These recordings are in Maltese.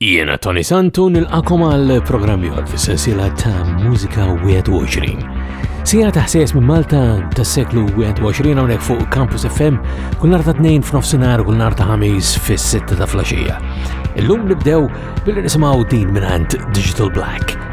Jiena Tony Santu nilqakom għal programm ieħor fis-sensiela ta' Mużika 21. Sija ta' ħsies minn Malta tas-seklu 21 hawnhekk fuq Campus FM kull nhar ta' tnejn f'nofsinhar u kull nhar ta' ħamis fis-sitta ta' flaxija. Illum nibdew billi nisimgħu din mingħand Digital Black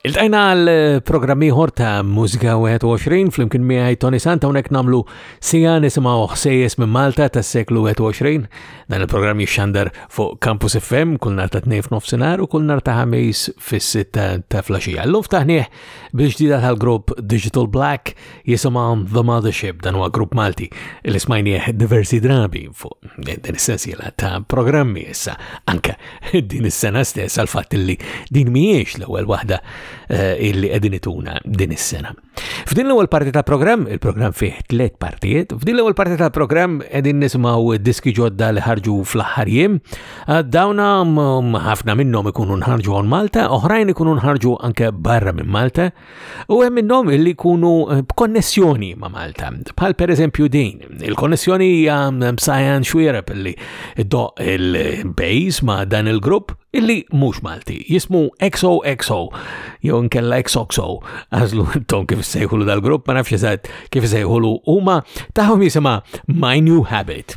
Iltajna għal eh, program ieħor ta' Mużika 21 flimkien miegħi Tony Santa hawnhekk nagħmlu sija nisimgħu ħsejjes minn Malta tas-seklu 21. Dan il-programm jixxandar fuq Campus FM kull nhar ta' tnejn f'nofsinhar u kull nhar ta' ħamis fis-sitta ta' flaxija. Llum ftaħnieh bil-ġdida tal-grupp Digital Black Jisimha The Mothership dan huwa grupp Malti li smajnieh diversi drabi fuq din is-sensiela ta' programmi issa anke din is-sena stess għal fatt li din mhijiex l-ewwel waħda eh, illi qegħdin ituna din is-sena. F'din l-ewwel parti ta' programm, il-programm fih tliet partijiet, f'din l-ewwel parti ta' programm qegħdin nisimgħu diski ġodda li ħarġu fl-aħħar jiem. Eh, dawna mm, ħafna minnhom ikunu nħarġu Malta, oħrajn ikunu nħarġu anke barra minn Malta, U hemm minnhom li jkunu eh, b'konnessjoni ma' Malta. Bħal pereżempju din, il-konnessjoni hija mm, Sajan Xwiereb li do il-bejs ma' dan il-grupp illi mhux Malti, jismu XOXO, jew nkella XOXO, għażlu tom kif sejħulu dal-grupp, ma nafx eżatt kif sejħulu huma tagħhom jisimha My New Habit.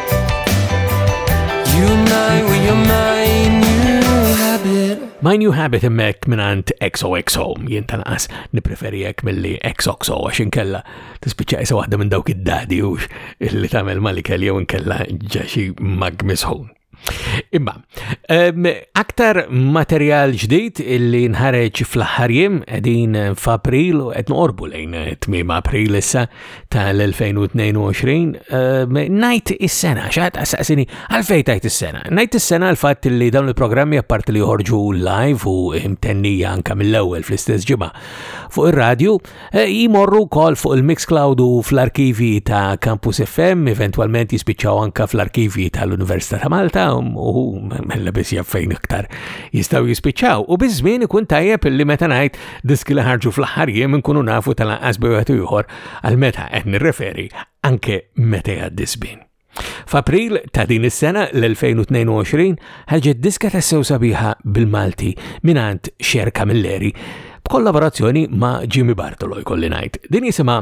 My New Habit immek minant XOXO, jien tanqas nipreferijek mill-li XOXO, għax inkella tispiċċa jisa waħda minn dawk id-dadi u li tamel malikel jew inkella ġaxi magmisħun. Imma, um, aktar materjal ġdid illi nħareġ fl-ħarjem edin f'April u qed noqorbu lejn 8 April issa tal-2022, eh, najt is-sena, xaħat għasaqsini, għalfej tajt is-sena. Najt is-sena għal-fat li dawn il-programmi għappart li joħorġu live u imtennija anka mill-ewel fl-istess ġimma fuq il-radio, eh, jimorru kol fuq il-Mixcloud u fl-arkivi ta' Campus FM, eventualment jispiċċaw anka fl-arkivi tal-Università ta' Malta u mella bis jaffejn iktar jistaw jispiċċaw. U bizmin ikun tajjeb li meta najt Diski li ħarġu fl-aħħar jiem nkunu nafu tal-anqas bewħed ieħor għal meta qed nirreferi anke meta jgħaddi żmien. F'April ta' din is-sena l-2022 ħarġet diska ta' sew sabiħa bil-Malti minant Xer Camilleri b'kollaborazzjoni ma' Jimmy Bartolo jkolli ngħid. Din jisimha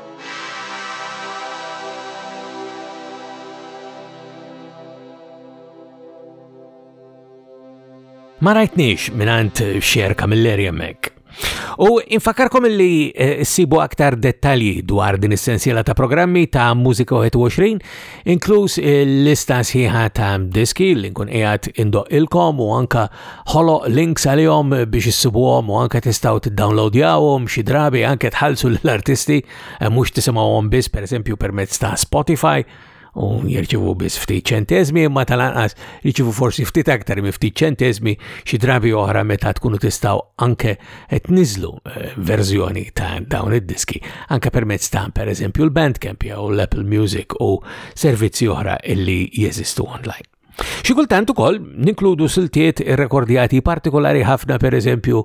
Ma rajtniex minant xer kamilleri jemmek. U infakarkom li eh, sibu aktar dettalji dwar din is-sensiela ta' programmi ta' Musika 21, inkluż l-lista sħiħa ta' diski li nkun qiegħed indoq ilkom u anka Ħoloq links għalihom biex issibuhom u anke tistgħu tiddownloadjawhom xi drabi anke tħallsu lill-artisti eh, mhux tisimgħuhom biss pereżempju permezz ta' Spotify u jirċivu biss ftit ċentezmi imma tal-anqas jirċivu forsi ftit aktar minn ftit ċentezmi xi drabi oħra meta tkunu tistgħu anke qed niżlu eh, verżjoni ta' dawn id-diski anke permezz ta' pereżempju l-Bandcamp jew l-Apple Music u servizzi oħra illi jeżistu online. Xi kultant ukoll ninkludu siltiet irrekordjati partikolari ħafna pereżempju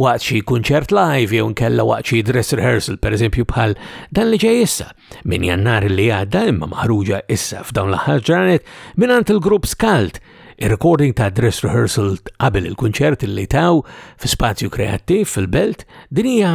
waqt xi kunċert live jew nkella waqt xi dress rehearsal pereżempju bħal dan li ġej issa minn jannar li għadda imma maħruġa issa f'dawn l-aħħar ġranet mingħand il-grupp Skalt ir-recording ta' dress rehearsal qabel il-kunċert li taw fi spazju kreattiv fil-belt din hija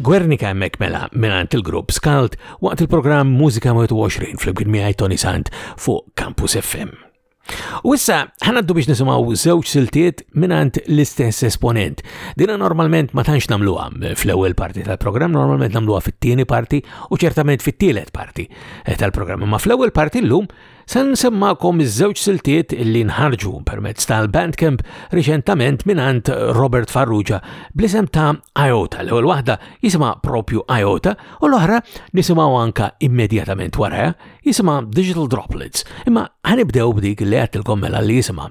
Guernica hemmhekk mela mingħand il-grupp Skalt waqt il-programm Mużika 21 flimkien miegħi Tony Sant fuq Campus FM. U issa ħanaddu biex nisimaw żewġ siltiet minant l-istess esponent. Dina normalment ma tantx namluha fl-ewwel parti tal-programm, normalment namluha fit-tieni parti u ċertament fit-tielet parti eh, tal-programm. Ma fl-ewwel parti llum Se nsemmakom iż-żewġ siltiet li nħarġu permezz tal-Bandcamp riċentament minant Robert Farrugia bl-isem ta' Iota. L-ewwel waħda jisimha propju Iota u l-oħra nisimgħu anka immedjatament wara jisimha Digital Droplets. Imma ħanibdew b'dik li għedtilkom mela li jisimha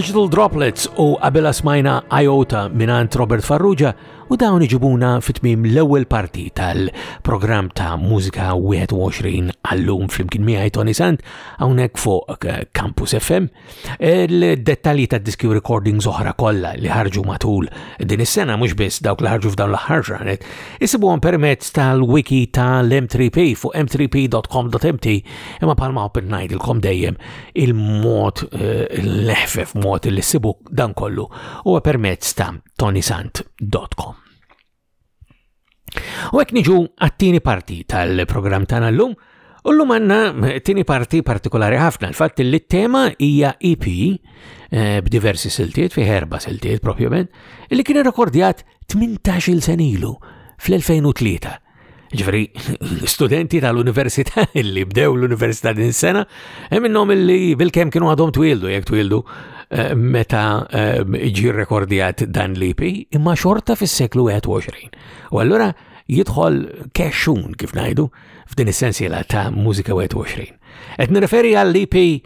Digital Droplets u qabela smajna IOTA minant Robert Farrugia u dawn iġibuna fit-tmim l-ewwel parti tal-programm ta' Mużika 21 għallum flimkien miegħi Tony Sant hawnhekk fuq Campus FM. Il-dettalji ta' diski u recordings oħra kollha li ħarġu matul din is-sena mhux biss dawk li ħarġu f'dawn l-aħħar ġranet, isibuhom permezz tal-wiki tal-M3P fuq m3p.com.mt imma bħalma open ngħidilkom dejjem il-mod eh, l-leħfef mod li sibu dan kollu huwa permezz ta' tonisant.com. U hekk niġu għat-tieni parti tal-programm tagħna llum, u llum għandna eh, tieni parti partikolari ħafna, l-fatt li t-tema hija EP eh, b'diversi siltiet, fi erba' siltiet propjament, li kien irrekordjat 18-il senilu fl-2003 ġveri studenti tal-università li bdew l-università din sena, e minnom li bil-kem kienu għadhom twildu, jek twildu, e, meta e, ġi rekordijat dan l-IP, imma xorta fis-seklu 21. U allura jidħol kexxun, kif najdu, f'din is-sensiela ta' mużika 21. Et nireferi għall-IP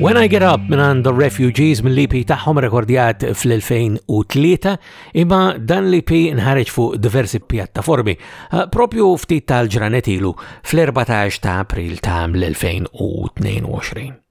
When I Get Up minan The Refugees mill lipi taħħom rekordjat fl-2003 imma dan l-EP nħareġ fuq diversi pjattaformi eh, propju ftit tal-ġranet ilu fl-14 ta' april ta' l-2022.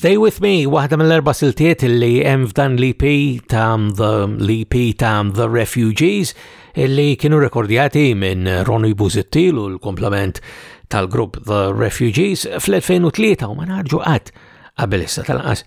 Stay With Me, waħda mill-erba siltiet li hemm f'dan l-EP ta' the l-EP ta' The Refugees li kienu rekordjati minn Ronu Buzittil u l-komplement tal-grupp The Refugees fl-2003 u ma narġu qatt qabel issa tal-qas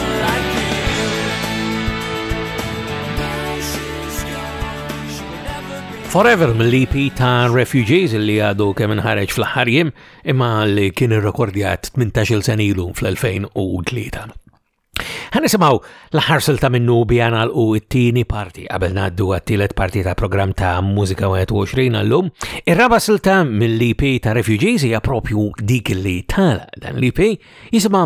Forever mill-EP ta' Refugees li għadu kemm inħareġ fl-aħħar jiem imma li kien irrekordjat 18-il sen ilu fl-2003. Ħanisimaw l-aħħar silta minnu bijana l-u it-tieni parti qabel ngħaddu għat-tielet parti ta' programm ta' Mużika 21 għallum. Ir-raba silta mill-EP ta' Refugees hija propju dik li tala dan l-EP jisimha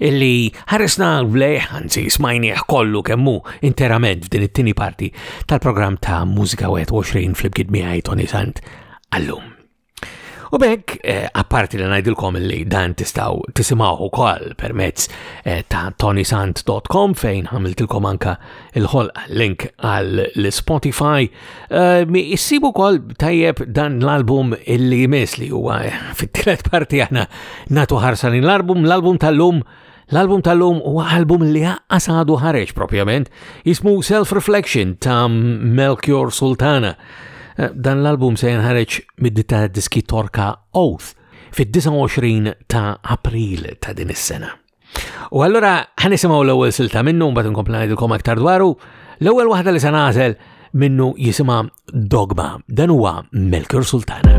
illi ħaresna lejh, anzi smajnieh kollu kemmu interament f'din it-tieni parti tal-programm ta' Mużika 21 fl-ibkid miegħi Tony Sant għallum. U bekk, eh, apparti li najdilkom li dan tistaw tisimaw u kol permezz eh, ta' tonisant.com fejn għamiltilkom anka il-ħolq link għall-Spotify. Eh, issibu kol tajjeb dan l-album illi jmiss li huwa fit-tret parti għana natu ħarsan l-album, l-album tal-lum L-album tal-lum u album li għasadu ħareġ propjament, jismu Self-Reflection ta' Melchior Sultana. Eh, dan l-album se jenħareġ mid-dita diski Torka Oath fid-29 ta' April ta' din is-sena. U allura ħanisimgħu l-ewwel silta minnu mbagħad inkompli ngħidilkom aktar dwaru. L-ewwel waħda li se nagħżel minnu jisimha Dogma. Dan huwa Melkur Sultana.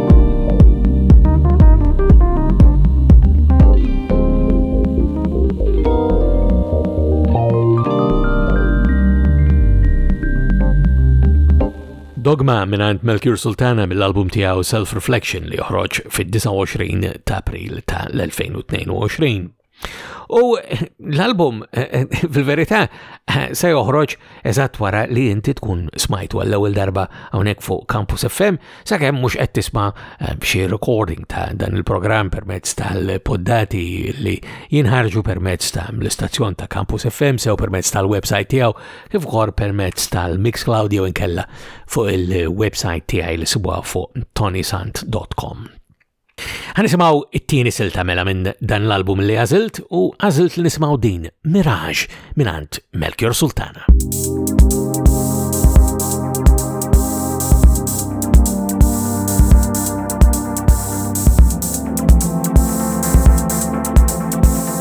Dogma minant Melchior Sultana mill-album tiegħu Self Reflection li joħroġ fid-29 ta' April ta' l-2022. U l-album, fil-verità, se joħroġ eżatt wara li inti tkun smajtu għall-ewwel darba hawnhekk fuq Campus FM, sakemm mhux qed tisma' eh, xi recording ta' dan il-programm permezz tal-poddati li jinħarġu permezz ta' l-istazzjon ta' Campus FM sew permezz tal-website tiegħu kif ukoll permezz tal-Mixcloud jew inkella fuq il-website tiegħi li sibuha fuq tonysant.com. Ħanisimgħu it-tieni silta mela minn dan l-album li għażilt u għażilt li nisimgħu din Mirage mingħand Melchior Sultana.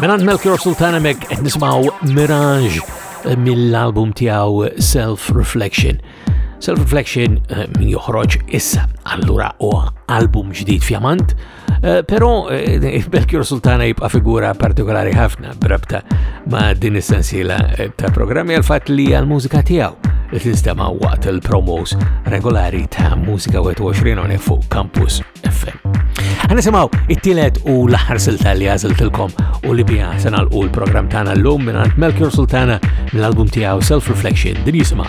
Menant Melchior Sultana mek qed nismaw Mirage eh, mill-album tiegħu Self Reflection. Self Reflection eh, min joħroġ issa allura u album ġdid fjamant Eh, però eh, Belkjor Sultana jibqa' figura partikolari ħafna brabta ma' din is-sensiela eh, ta' programmi għal fatt li għal mużika tiegħu li tinstema' waqt il-promos regolari ta' Mużika 21 hawnhekk fuq Campus FM. Għanisimaw it-tielet u l-aħħar silta li għażiltilkom u li biha se nagħlqu l-programm tagħna llum minn Melchior Sultana mill-album tiegħu Self Reflection din jisimha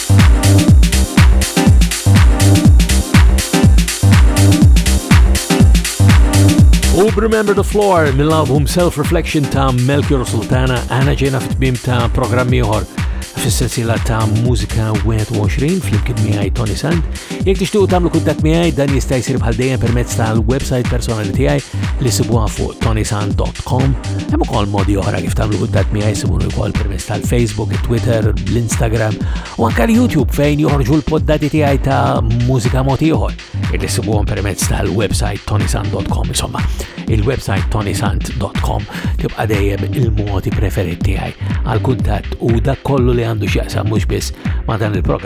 U Remember the Floor mill-album Self Reflection ta' Melchior Sultana għana ġena fit-tmim ta' programmi uħor fis-sensila ta' Musika 21 fl-imkien miħaj Tony Sand Jekk tixtiequ tagħmlu kuntatt miegħi dan jista' jsir bħal dejjem permezz tal-website personali tiegħi li sibuha fuq tonisan.com. Hemm ukoll modi oħra kif tagħmlu kuntatt miegħi simuni wkoll permezz tal-Facebook, Twitter, l-Instagram u anke l-YouTube fejn joħorġu l-poddati tiegħi ta' mużika mod ieħor li sibuhom permezz tal-website tonisan.com insomma. Il-website tonisant.com tibqa' dejjem il-modi preferit tiegħi għal kuntatt u dak kollu li għandu x'jaqsam mhux biss ma' dan il-programm